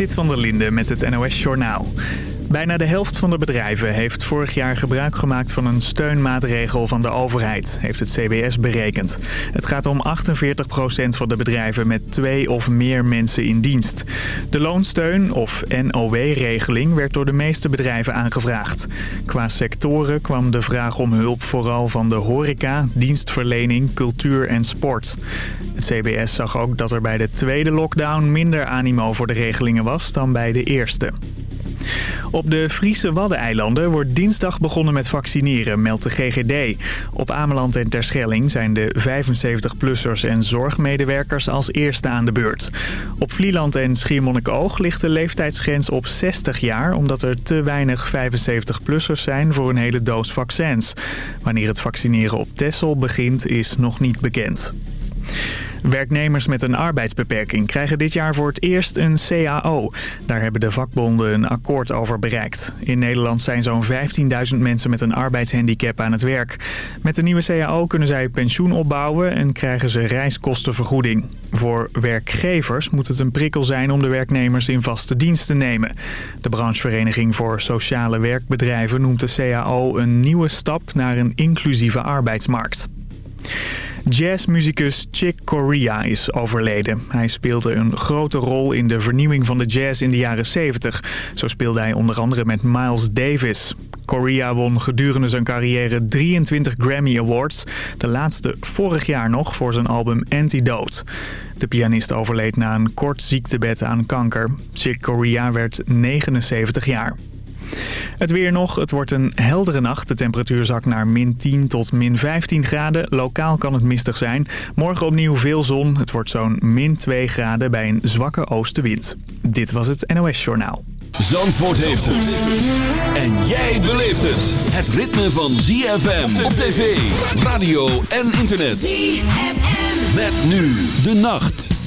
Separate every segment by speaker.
Speaker 1: Zit van der Linde met het NOS-journaal. Bijna de helft van de bedrijven heeft vorig jaar gebruik gemaakt van een steunmaatregel van de overheid, heeft het CBS berekend. Het gaat om 48% van de bedrijven met twee of meer mensen in dienst. De loonsteun, of NOW-regeling, werd door de meeste bedrijven aangevraagd. Qua sectoren kwam de vraag om hulp vooral van de horeca, dienstverlening, cultuur en sport. Het CBS zag ook dat er bij de tweede lockdown minder animo voor de regelingen was dan bij de eerste. Op de Friese Waddeneilanden wordt dinsdag begonnen met vaccineren, meldt de GGD. Op Ameland en Terschelling zijn de 75-plussers en zorgmedewerkers als eerste aan de beurt. Op Vlieland en Schiermonnikoog ligt de leeftijdsgrens op 60 jaar... omdat er te weinig 75-plussers zijn voor een hele doos vaccins. Wanneer het vaccineren op Texel begint is nog niet bekend. Werknemers met een arbeidsbeperking krijgen dit jaar voor het eerst een CAO. Daar hebben de vakbonden een akkoord over bereikt. In Nederland zijn zo'n 15.000 mensen met een arbeidshandicap aan het werk. Met de nieuwe CAO kunnen zij pensioen opbouwen en krijgen ze reiskostenvergoeding. Voor werkgevers moet het een prikkel zijn om de werknemers in vaste dienst te nemen. De branchevereniging voor sociale werkbedrijven noemt de CAO een nieuwe stap naar een inclusieve arbeidsmarkt. Jazzmuzikus Chick Corea is overleden. Hij speelde een grote rol in de vernieuwing van de jazz in de jaren 70. Zo speelde hij onder andere met Miles Davis. Corea won gedurende zijn carrière 23 Grammy Awards. De laatste vorig jaar nog voor zijn album Antidote. De pianist overleed na een kort ziektebed aan kanker. Chick Corea werd 79 jaar. Het weer nog. Het wordt een heldere nacht. De temperatuur zakt naar min 10 tot min 15 graden. Lokaal kan het mistig zijn. Morgen opnieuw veel zon. Het wordt zo'n min 2 graden bij een zwakke oostenwind. Dit was het NOS Journaal.
Speaker 2: Zandvoort heeft het. En jij beleeft het. Het ritme van ZFM op tv, radio en internet. ZFM. Met nu de nacht.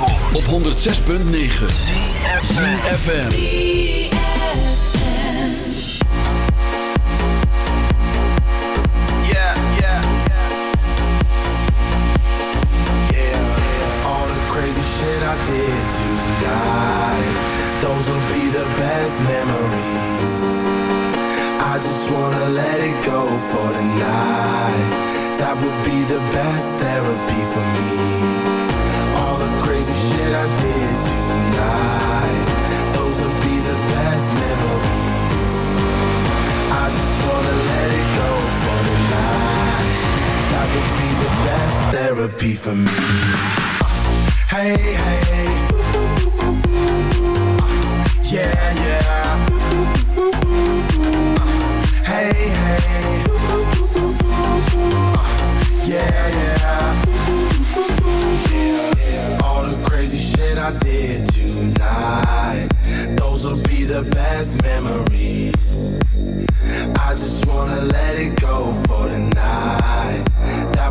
Speaker 2: Op 106.9 CFFM
Speaker 3: Yeah, yeah all the crazy shit I did tonight Those will be the best memories. I just wanna let it go for tonight That would be the best therapy therapy for me. Hey, hey. Yeah, yeah. Hey, hey. Yeah, yeah. All the crazy shit I did tonight. Those will be the best memories. I just wanna let it.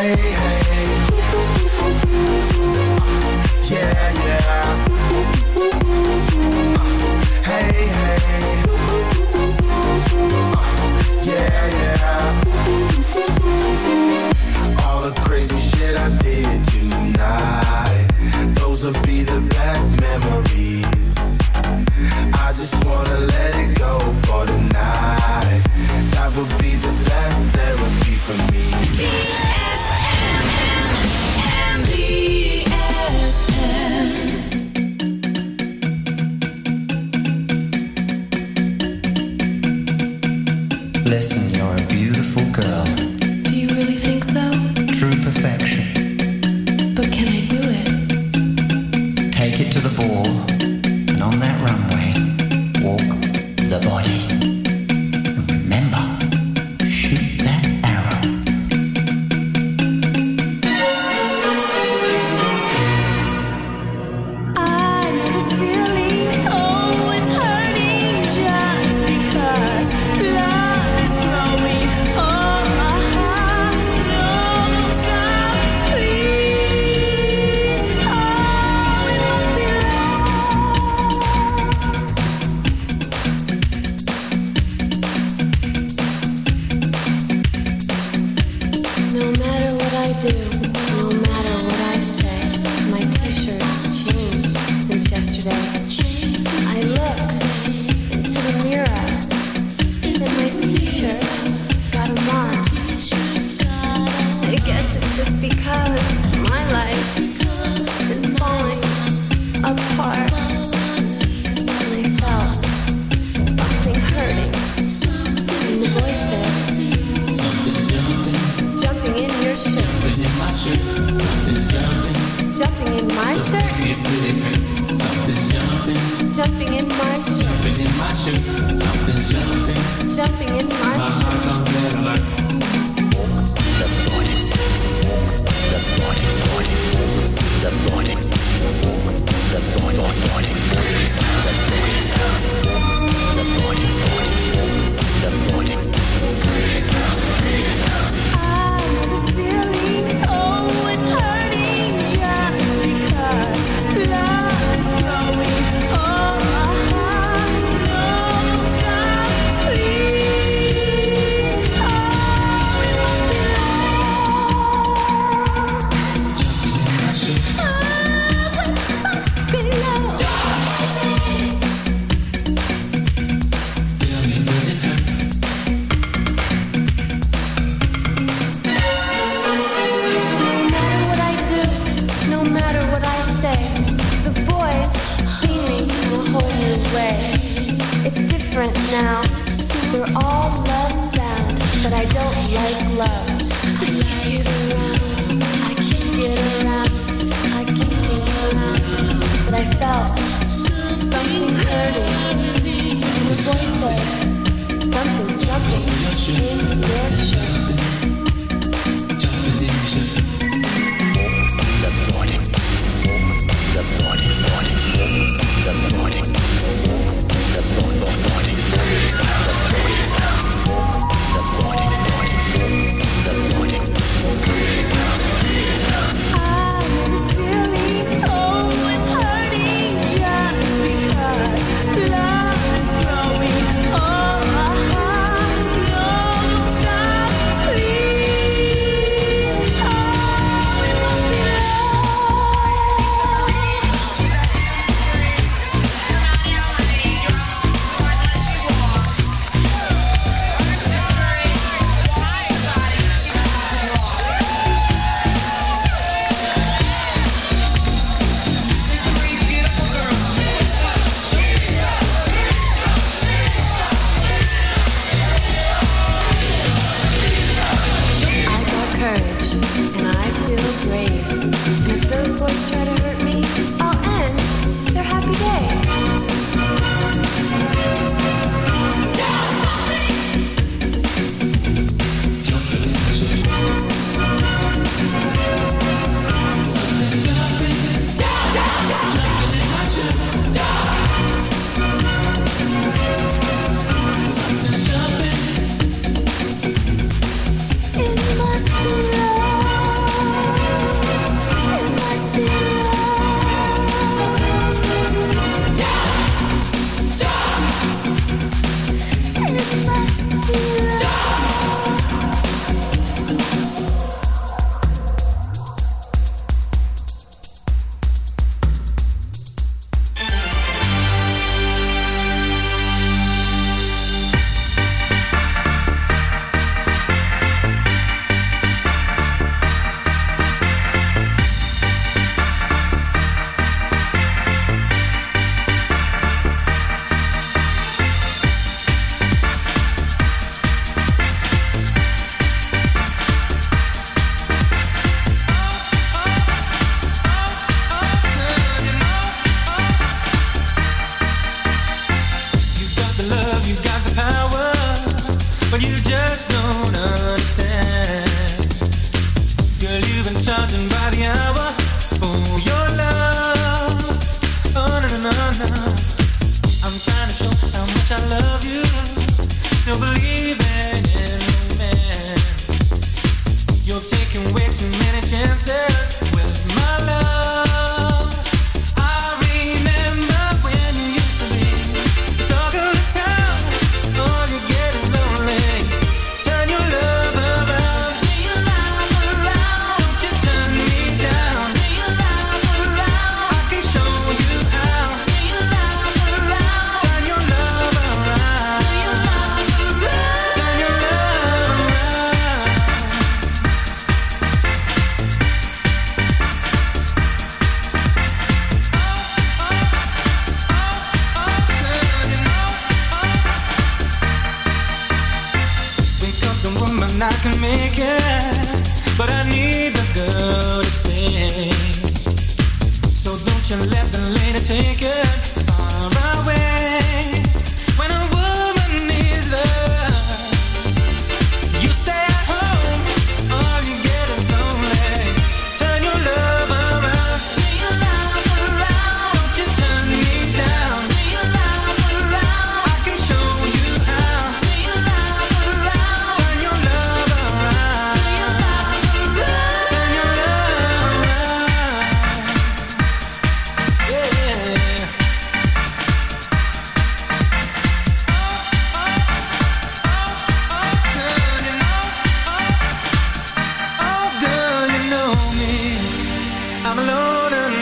Speaker 3: Hey, hey. Yeah, yeah. Hey. Yeah, yeah all the crazy shit I did tonight. Those will be the best memories.
Speaker 4: Please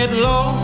Speaker 5: get low.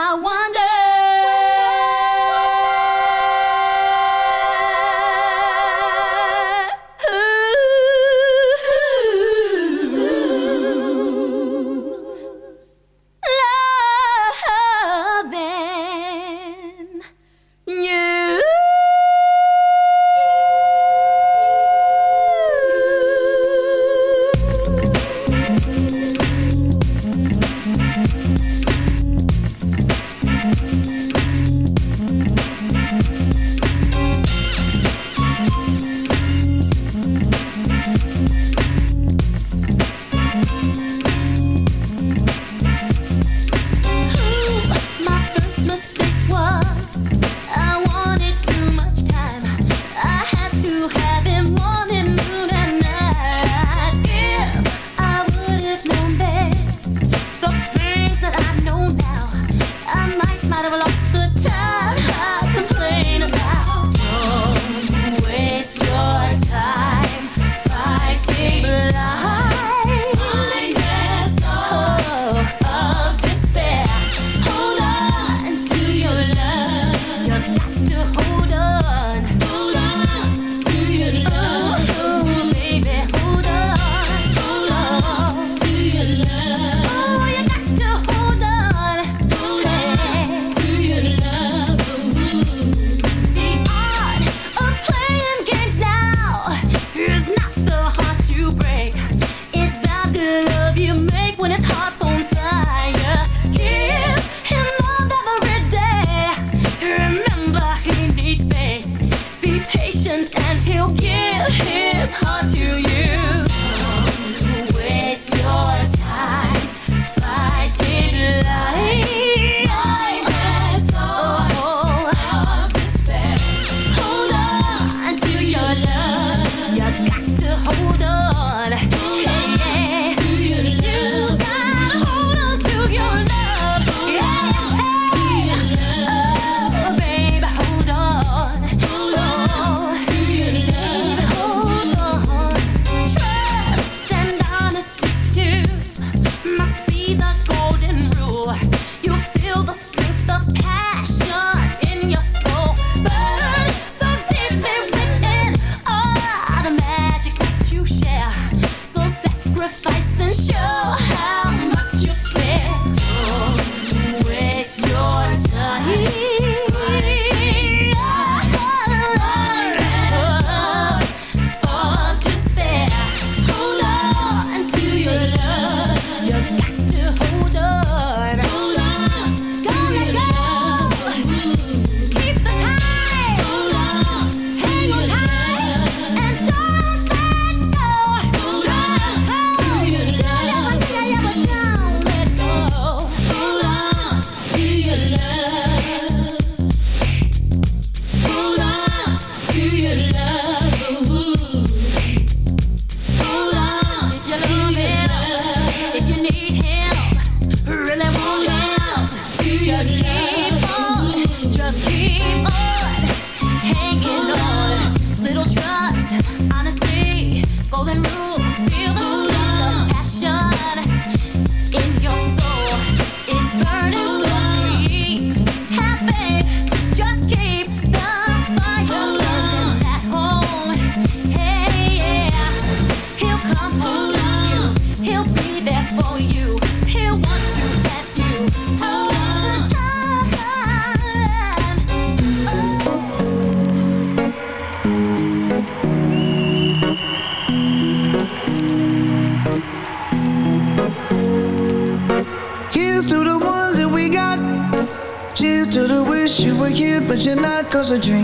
Speaker 5: I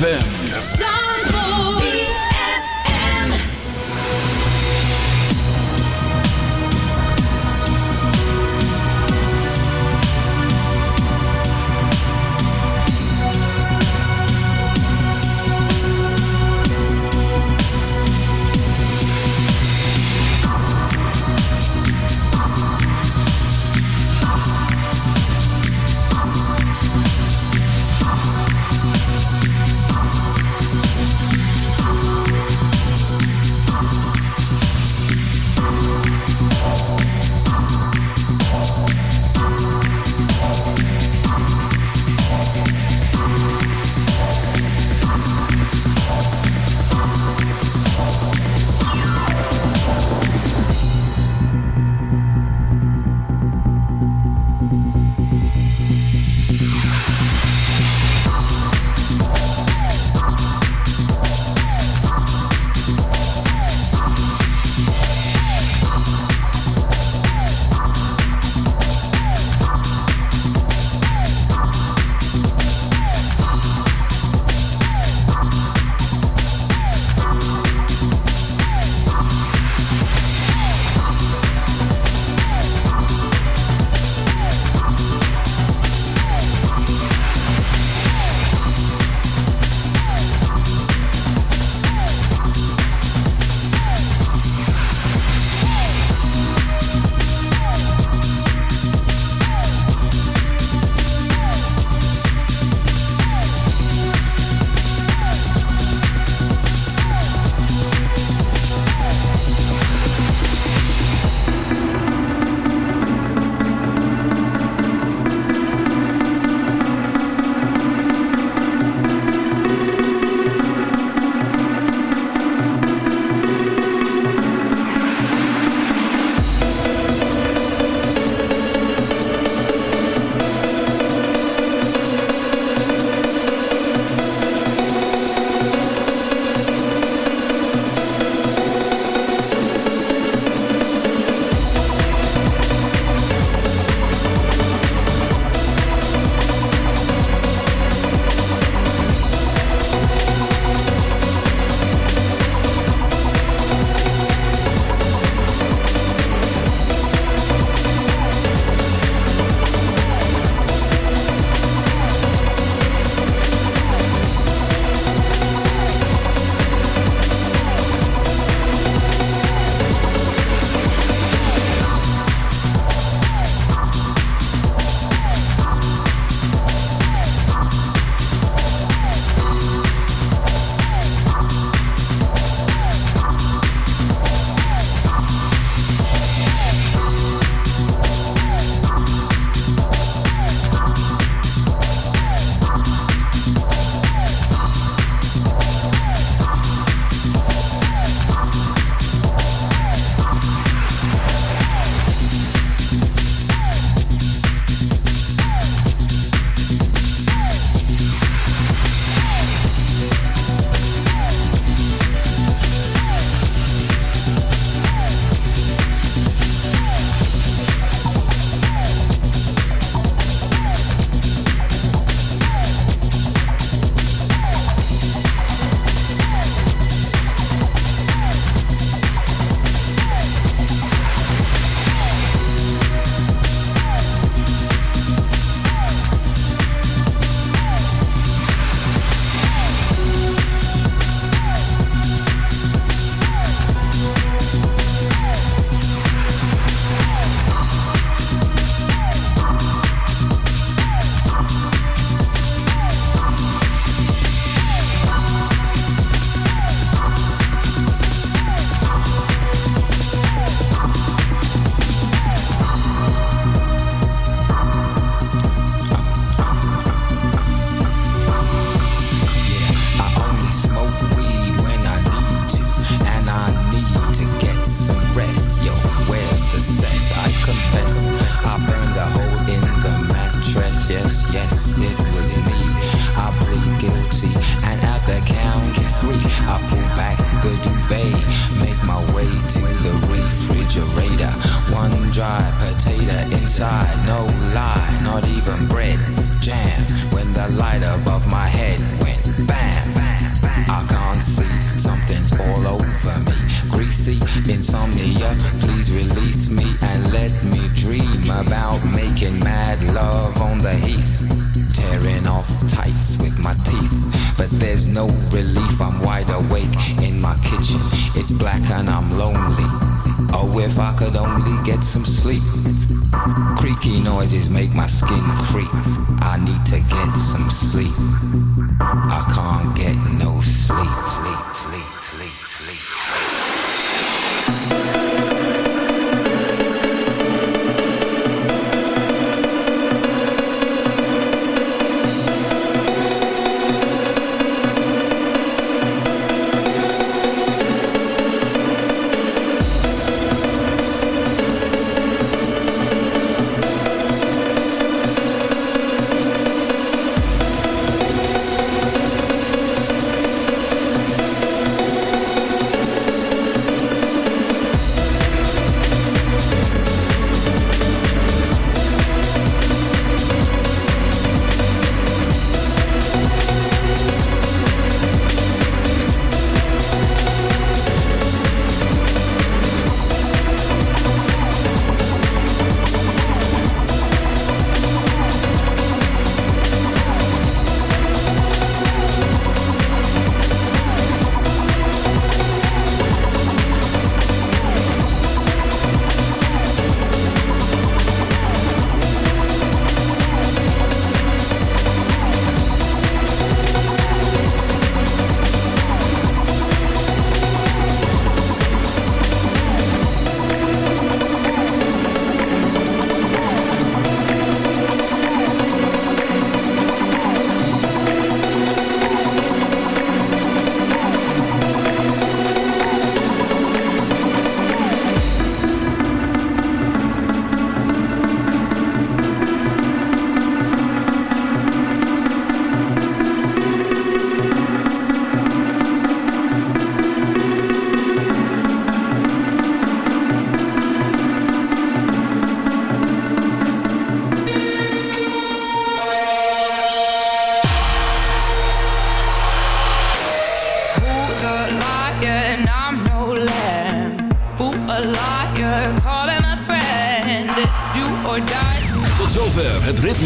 Speaker 3: ZFM.